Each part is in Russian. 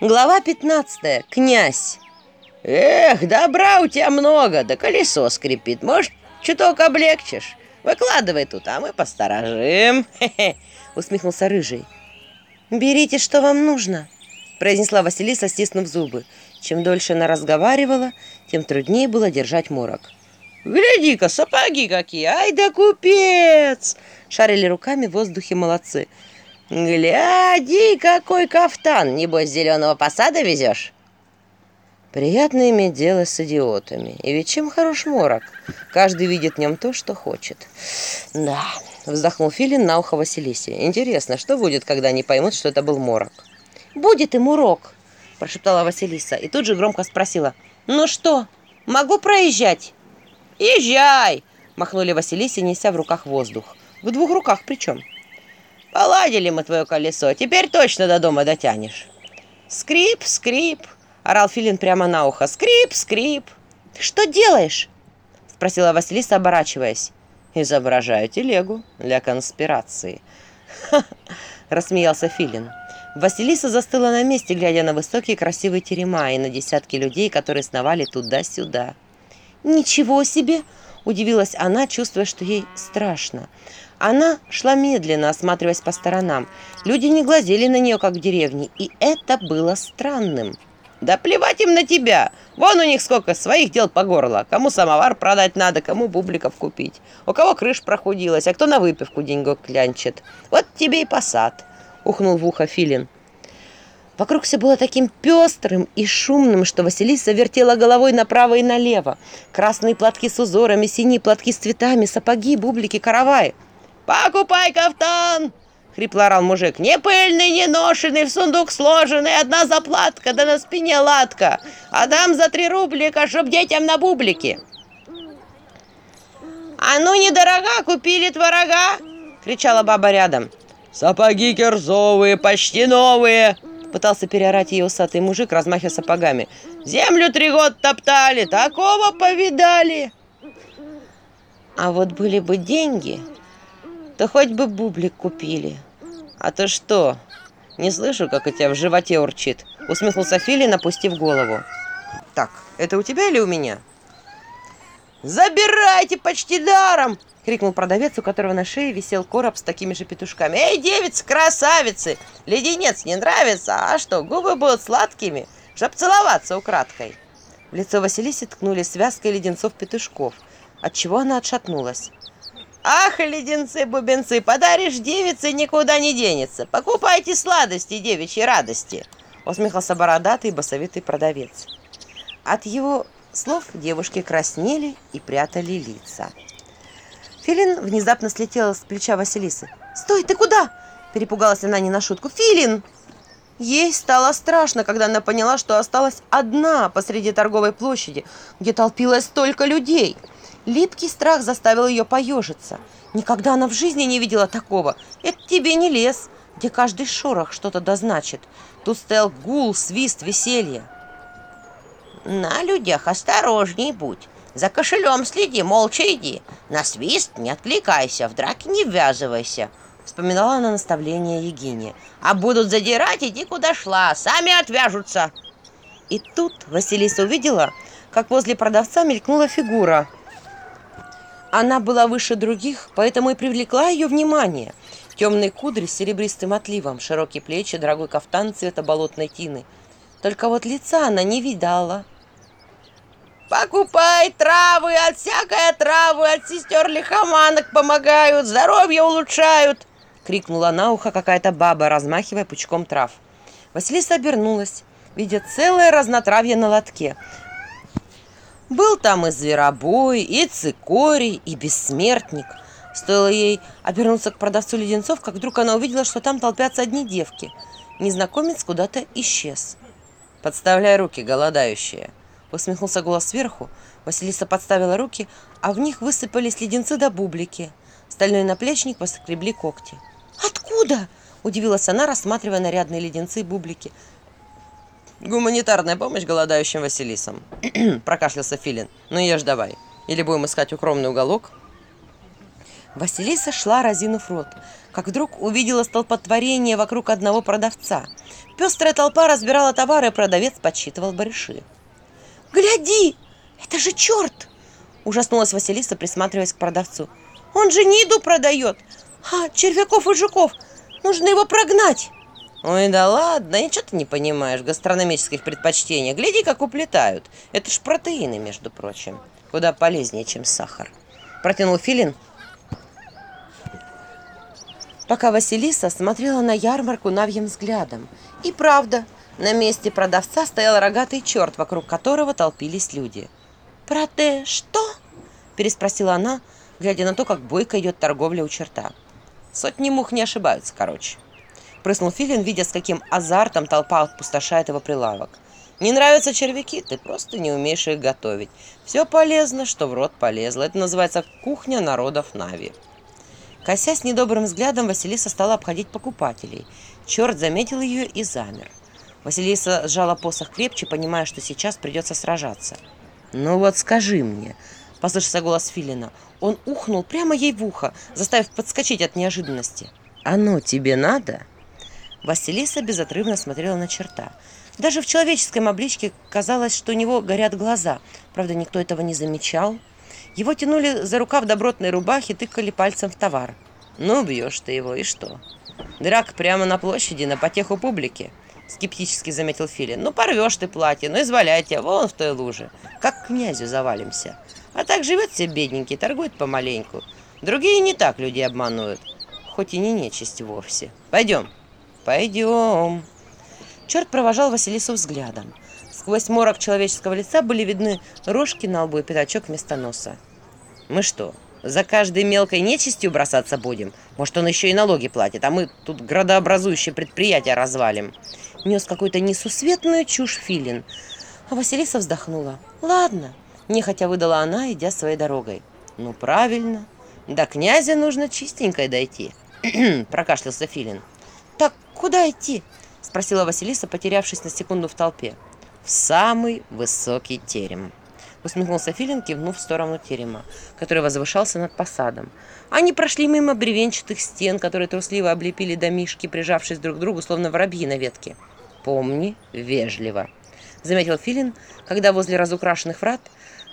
Глава 15. Князь. Эх, добра у тебя много, да колесо скрипит. Может, чуток облегчишь? Выкладывай тут, а мы посторожим. Хе-хе, усмехнулся Рыжий. Берите, что вам нужно, произнесла Василиса, стиснув зубы. Чем дольше она разговаривала, тем труднее было держать морок. «Гляди-ка, сапоги какие! Ай да купец!» Шарили руками в воздухе молодцы. «Гляди, какой кафтан! Небось, зеленого посада везешь?» Приятно иметь дело с идиотами. И ведь чем хорош морок? Каждый видит в нем то, что хочет. «Да», — вздохнул Филин на ухо Василисе. «Интересно, что будет, когда они поймут, что это был морок?» «Будет им урок», — прошептала Василиса. И тут же громко спросила. «Ну что, могу проезжать?» «Езжай!» — махнули Василисе, неся в руках воздух. «В двух руках причем?» Поладили мы твое колесо, теперь точно до дома дотянешь. Скрип, скрип, орал Филин прямо на ухо. Скрип, скрип. Что делаешь? Спросила Василиса, оборачиваясь. Изображаю телегу для конспирации. Ха, рассмеялся Филин. Василиса застыла на месте, глядя на высокие красивые терема и Она шла медленно, осматриваясь по сторонам. Люди не глазели на нее, как в деревне, и это было странным. «Да плевать им на тебя! Вон у них сколько своих дел по горло. Кому самовар продать надо, кому бубликов купить. У кого крыш прохудилась, а кто на выпивку деньгок клянчит. Вот тебе и посад!» — ухнул в ухо Филин. Вокруг все было таким пестрым и шумным, что Василиса вертела головой направо и налево. Красные платки с узорами, синие платки с цветами, сапоги, бублики, караваи. «Покупай кафтан!» — хрипло орал мужик. «Не пыльный, не ношенный, в сундук сложенный, одна заплатка, да на спине латка. А дам за три рублика, чтоб детям на бублики». «А ну, недорога, купили творога!» — кричала баба рядом. «Сапоги кирзовые, почти новые!» Пытался переорать ее усатый мужик, размахивая сапогами. «Землю три года топтали, такого повидали!» А вот были бы деньги, бы бублик купили, а то تو ہوت بہ ببلک کپیل اتش تو وت چت اس میں پھیلے голову. Так, это у тебя или у меня? забирайте почти даром!» — крикнул продавец, у которого на шее висел короб с такими же петушками. «Эй, девицы, красавицы! Леденец не нравится? А что, губы будут сладкими, чтоб целоваться украдкой!» В лицо Василиси ткнули связкой леденцов-петушков, от чего она отшатнулась. Ах, леденцы-бубенцы, подаришь девице, никуда не денется. Покупайте сладости девичьей радости. Усмехался бородатый басовитый продавец. От его слов девушки краснели и прятали лица. Филин внезапно слетела с плеча Василисы. «Стой, ты куда?» Перепугалась она не на шутку. «Филин!» Ей стало страшно, когда она поняла, что осталась одна посреди торговой площади, где толпилось столько людей – Липкий страх заставил ее поежиться. Никогда она в жизни не видела такого. Это тебе не лес, где каждый шорох что-то дозначит. Тут стоял гул, свист, веселье. «На людях осторожней будь. За кошелем следи, молча иди. На свист не откликайся, в драке не ввязывайся», — вспоминала она наставление Егине. «А будут задирать, иди куда шла, сами отвяжутся». И тут Василиса увидела, как возле продавца мелькнула фигура — она была выше других, поэтому и привлекла ее внимание. Темные кудри с серебристым отливом, широкие плечи, дорогой кафтан цвета болотной тины. Только вот лица она не видала. «Покупай травы от всякой отравы от сестер лихоманок помогают, здоровье улучшают!» — крикнула на ухо какая-то баба, размахивая пучком трав. Василиса обернулась, видя целое разнотравье на лотке — был там и зверобой, и цикорий, и бессмертник. Стоило ей обернуться к продавцу леденцов, как вдруг она увидела, что там толпятся одни девки. Незнакомец куда-то исчез. «Подставляй руки, голодающие!» Усмехнулся голос сверху. Василиса подставила руки, а в них высыпались леденцы до бублики. Стальной наплечник поскребли когти. «Откуда?» – удивилась она, рассматривая нарядные леденцы и бублики – Гуманитарная помощь голодающим Василисам. Прокашлялся Филин. Ну ешь давай. Или будем искать укромный уголок. Василиса шла, разинув рот, как вдруг увидела столпотворение вокруг одного продавца. Пестрая толпа разбирала товары, и продавец подсчитывал барыши. «Гляди! Это же черт!» – ужаснулась Василиса, присматриваясь к продавцу. «Он же не еду продает, а червяков и жуков! Нужно его прогнать!» Ой, да ладно, ничего ты не понимаешь в гастрономических предпочтениях. Гляди, как уплетают. Это ж протеины, между прочим. Куда полезнее, чем сахар. Протянул Филин, пока Василиса смотрела на ярмарку навьим взглядом. И правда, на месте продавца стоял рогатый черт, вокруг которого толпились люди. «Проте что?» – переспросила она, глядя на то, как бойко идет торговля у черта. «Сотни мух не ошибаются, короче». Прыснул Филин, видя, с каким азартом толпа отпустошает его прилавок. Не нравятся червяки, ты просто не умеешь их готовить. Все полезно, что в рот полезло. Это называется кухня народов Нави. Косясь недобрым взглядом, Василиса стала обходить покупателей. Черт заметил ее и замер. Василиса сжала посох крепче, понимая, что сейчас придется сражаться. «Ну вот скажи мне», — послышался голос Филина. Он ухнул прямо ей в ухо, заставив подскочить от неожиданности. «Оно тебе надо?» Василиса безотрывно смотрела на черта. Даже в человеческом обличке казалось, что у него горят глаза. Правда, никто этого не замечал. Его тянули за рукав добротной рубахи, тыкали пальцем в товар. «Ну, бьешь ты его, и что?» «Драк прямо на площади, на потеху публики», — скептически заметил Филин. «Ну, порвешь ты платье, ну, изваляй тебя, вон в той луже. Как к князю завалимся. А так живет все бедненький, торгует помаленьку. Другие не так людей обманывают, хоть и не нечисть вовсе. Пойдем». «Пойдем». Черт провожал Василису взглядом. Сквозь морок человеческого лица были видны рожки на лбу и пятачок вместо носа. «Мы что, за каждой мелкой нечистью бросаться будем? Может, он еще и налоги платит, а мы тут градообразующее предприятие развалим?» Нес какую-то несусветную чушь Филин. А Василиса вздохнула. «Ладно», – нехотя выдала она, идя своей дорогой. «Ну, правильно. До князя нужно чистенькой дойти», – прокашлялся Филин. «Куда идти?» – спросила Василиса, потерявшись на секунду в толпе. «В самый высокий терем», – усмехнулся Филин, кивнув в сторону терема, который возвышался над посадом. Они прошли мимо бревенчатых стен, которые трусливо облепили домишки, прижавшись друг к другу, словно воробьи на ветке. «Помни вежливо», – заметил Филин, когда возле разукрашенных врат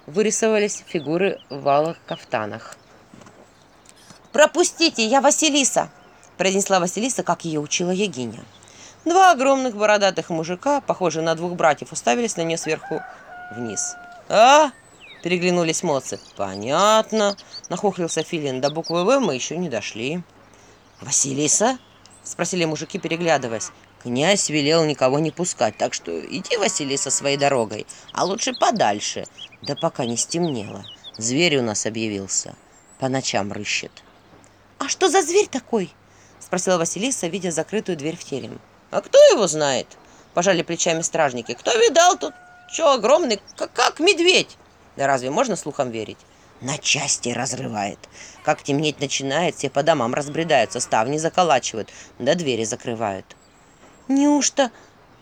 вырисовались фигуры в валых кафтанах. «Пропустите, я Василиса!» произнесла Василиса, как ее учила Егиня. Два огромных бородатых мужика, похожие на двух братьев, уставились на нее сверху вниз. «А?» – переглянулись моцы. «Понятно», – нахохлился Филин. «До буквы «В» мы еще не дошли». «Василиса?» – спросили мужики, переглядываясь. «Князь велел никого не пускать, так что иди, Василиса, своей дорогой, а лучше подальше, да пока не стемнело. Зверь у нас объявился, по ночам спросила Василиса, видя закрытую дверь в терем. «А кто его знает?» – пожали плечами стражники. «Кто видал тут? Че, огромный, как, медведь!» «Да разве можно слухам верить?» «На части разрывает. Как темнеть начинает, все по домам разбредаются, ставни заколачивают, да двери закрывают». «Неужто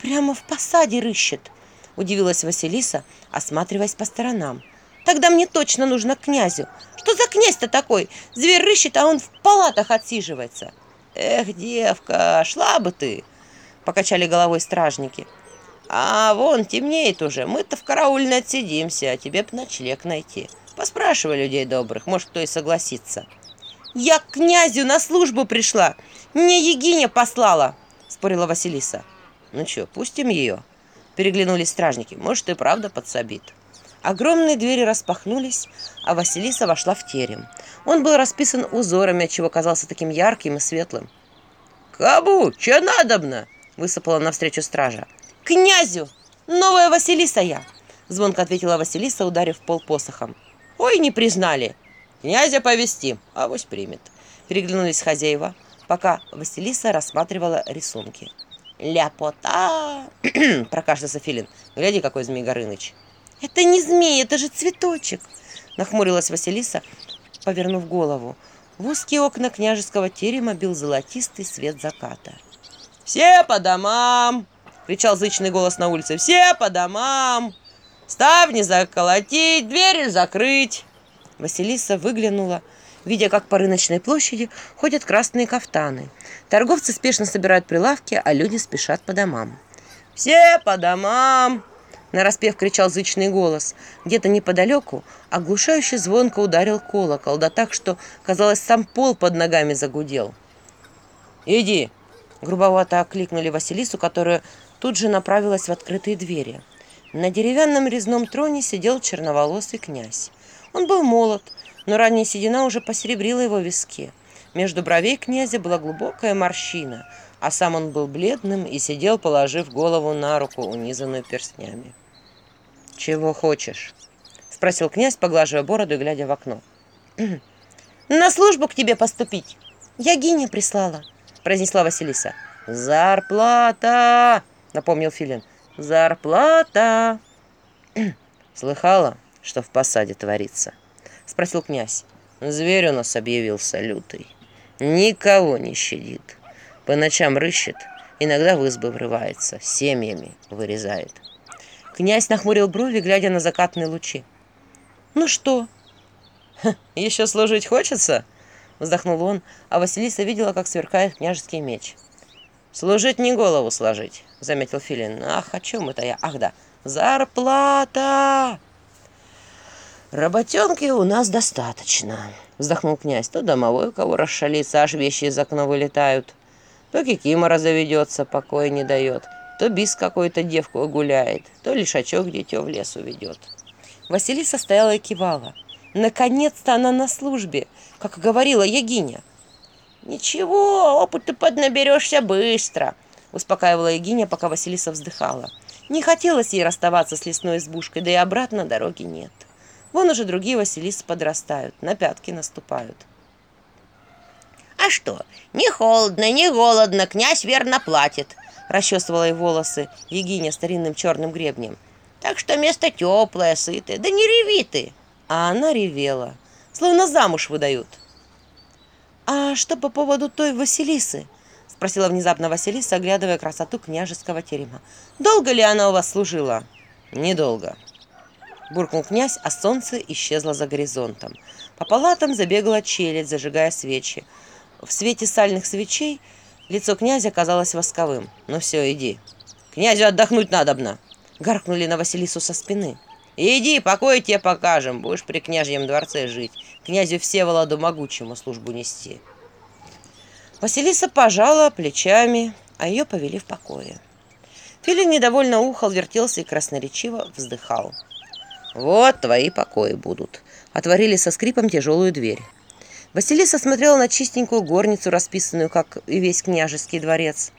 прямо в посаде рыщет?» – удивилась Василиса, осматриваясь по сторонам. «Тогда мне точно нужно к князю. Что за князь-то такой? Зверь рыщет, а он в палатах отсиживается». Эх, девка, шла бы ты, покачали головой стражники. А вон, темнеет уже. Мы-то в караульной отсидимся, а тебе б ночлег найти. Поспрашивай людей добрых, может, кто и согласится. Я к князю на службу пришла. Мне Егиня послала, спорила Василиса. Ну что, пустим ее? Переглянулись стражники. Может, и правда подсобит. Огромные двери распахнулись, а Василиса вошла в терем. Он был расписан узорами, отчего казался таким ярким и светлым. «Кабу, че надобно?» – высыпала навстречу стража. «Князю! Новая Василиса я!» – звонко ответила Василиса, ударив пол посохом. «Ой, не признали! Князя повести, а вось примет!» Переглянулись хозяева, пока Василиса рассматривала рисунки. «Ляпота!» – прокашлялся Филин. «Гляди, какой Змей Горыныч!» «Это не змея, это же цветочек!» Нахмурилась Василиса, повернув голову. В узкие окна княжеского терема бил золотистый свет заката. «Все по домам!» — кричал зычный голос на улице. «Все по домам! Ставни заколотить, двери закрыть!» Василиса выглянула, видя, как по рыночной площади ходят красные кафтаны. Торговцы спешно собирают прилавки, а люди спешат по домам. «Все по домам!» Нараспев кричал зычный голос. Где-то неподалеку оглушающе звонко ударил колокол, да так, что, казалось, сам пол под ногами загудел. «Иди!» – грубовато окликнули Василису, которая тут же направилась в открытые двери. На деревянном резном троне сидел черноволосый князь. Он был молод, но ранняя седина уже посеребрила его виски. Между бровей князя была глубокая морщина, а сам он был бледным и сидел, положив голову на руку, унизанную перстнями. «Чего хочешь?» – спросил князь, поглаживая бороду и глядя в окно. «На службу к тебе поступить! Я Гиня прислала!» – произнесла Василиса. «Зарплата!» – напомнил Филин. «Зарплата!» «Слыхала, что в посаде творится?» – спросил князь. «Зверь у нас объявился лютый. Никого не щадит. По ночам рыщет, иногда в избы врывается, семьями вырезает». Князь нахмурил брови, глядя на закатные лучи. «Ну что?» «Еще служить хочется?» Вздохнул он, а Василиса видела, как сверкает княжеский меч. «Служить не голову сложить», — заметил Филин. «Ах, о чем это я? Ах да, зарплата!» «Работенки у нас достаточно», — вздохнул князь. «То домовой, кого расшалится, аж вещи из окна вылетают, то кикимора заведется, покоя не дает». то бис какой-то девку гуляет, то лишачок дитё в лес уведет». Василиса стояла и кивала. Наконец-то она на службе, как говорила Егиня. «Ничего, опыт ты поднаберешься быстро», — успокаивала Егиня, пока Василиса вздыхала. Не хотелось ей расставаться с лесной избушкой, да и обратно дороги нет. Вон уже другие Василисы подрастают, на пятки наступают. «А что, не холодно, не голодно, князь верно платит», — расчесывала ей волосы Егиня старинным черным гребнем. «Так что место теплое, сытое, да не реви ты!» А она ревела, словно замуж выдают. «А что по поводу той Василисы?» — спросила внезапно Василиса, оглядывая красоту княжеского терема. «Долго ли она у вас служила?» «Недолго», буркнул Лицо князя казалось восковым. «Ну все, иди. Князю отдохнуть надо надобно!» Гаркнули на Василису со спины. «Иди, покой тебе покажем, будешь при княжьем дворце жить, князю Всеволоду Могучему службу нести». Василиса пожала плечами, а ее повели в покое. Филин недовольно ухал, вертелся и красноречиво вздыхал. «Вот твои покои будут», — отворили со скрипом тяжелую дверь. Василиса смотрела на чистенькую горницу, расписанную, как и весь княжеский дворец.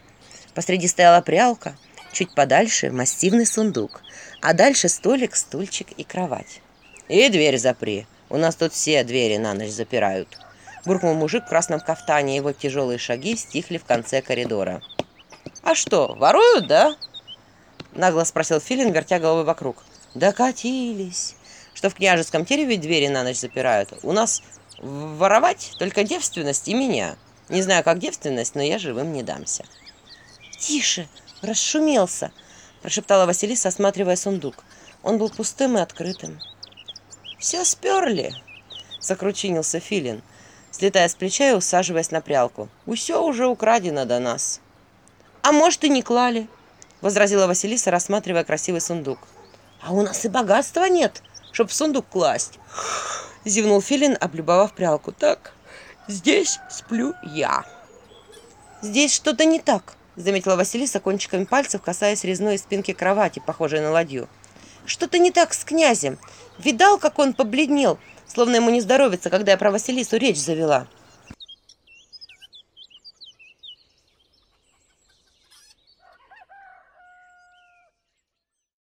Посреди стояла прялка, чуть подальше – массивный сундук, а дальше столик, стульчик и кровать. «И дверь запри. У нас тут все двери на ночь запирают», – буркнул мужик в красном кафтане, его тяжелые шаги стихли в конце коридора. «А что, воруют, да?» – нагло спросил Филин, вертя головой вокруг. «Докатились!» что в княжеском тереве двери на ночь запирают. У нас воровать только девственность и меня. Не знаю, как девственность, но я живым не дамся. Тише, расшумелся, прошептала Василиса, осматривая сундук. Он был пустым и открытым. Все сперли, закручинился Филин, слетая с плеча и усаживаясь на прялку. Все уже украдено до нас. А может и не клали, возразила Василиса, рассматривая красивый сундук. А у нас и богатства нет, чтоб в сундук класть зевнул Филин, облюбовав прялку. «Так, здесь сплю я». «Здесь что-то не так», — заметила Василиса кончиками пальцев, касаясь резной спинки кровати, похожей на ладью. «Что-то не так с князем. Видал, как он побледнел, словно ему не здоровится, когда я про Василису речь завела?»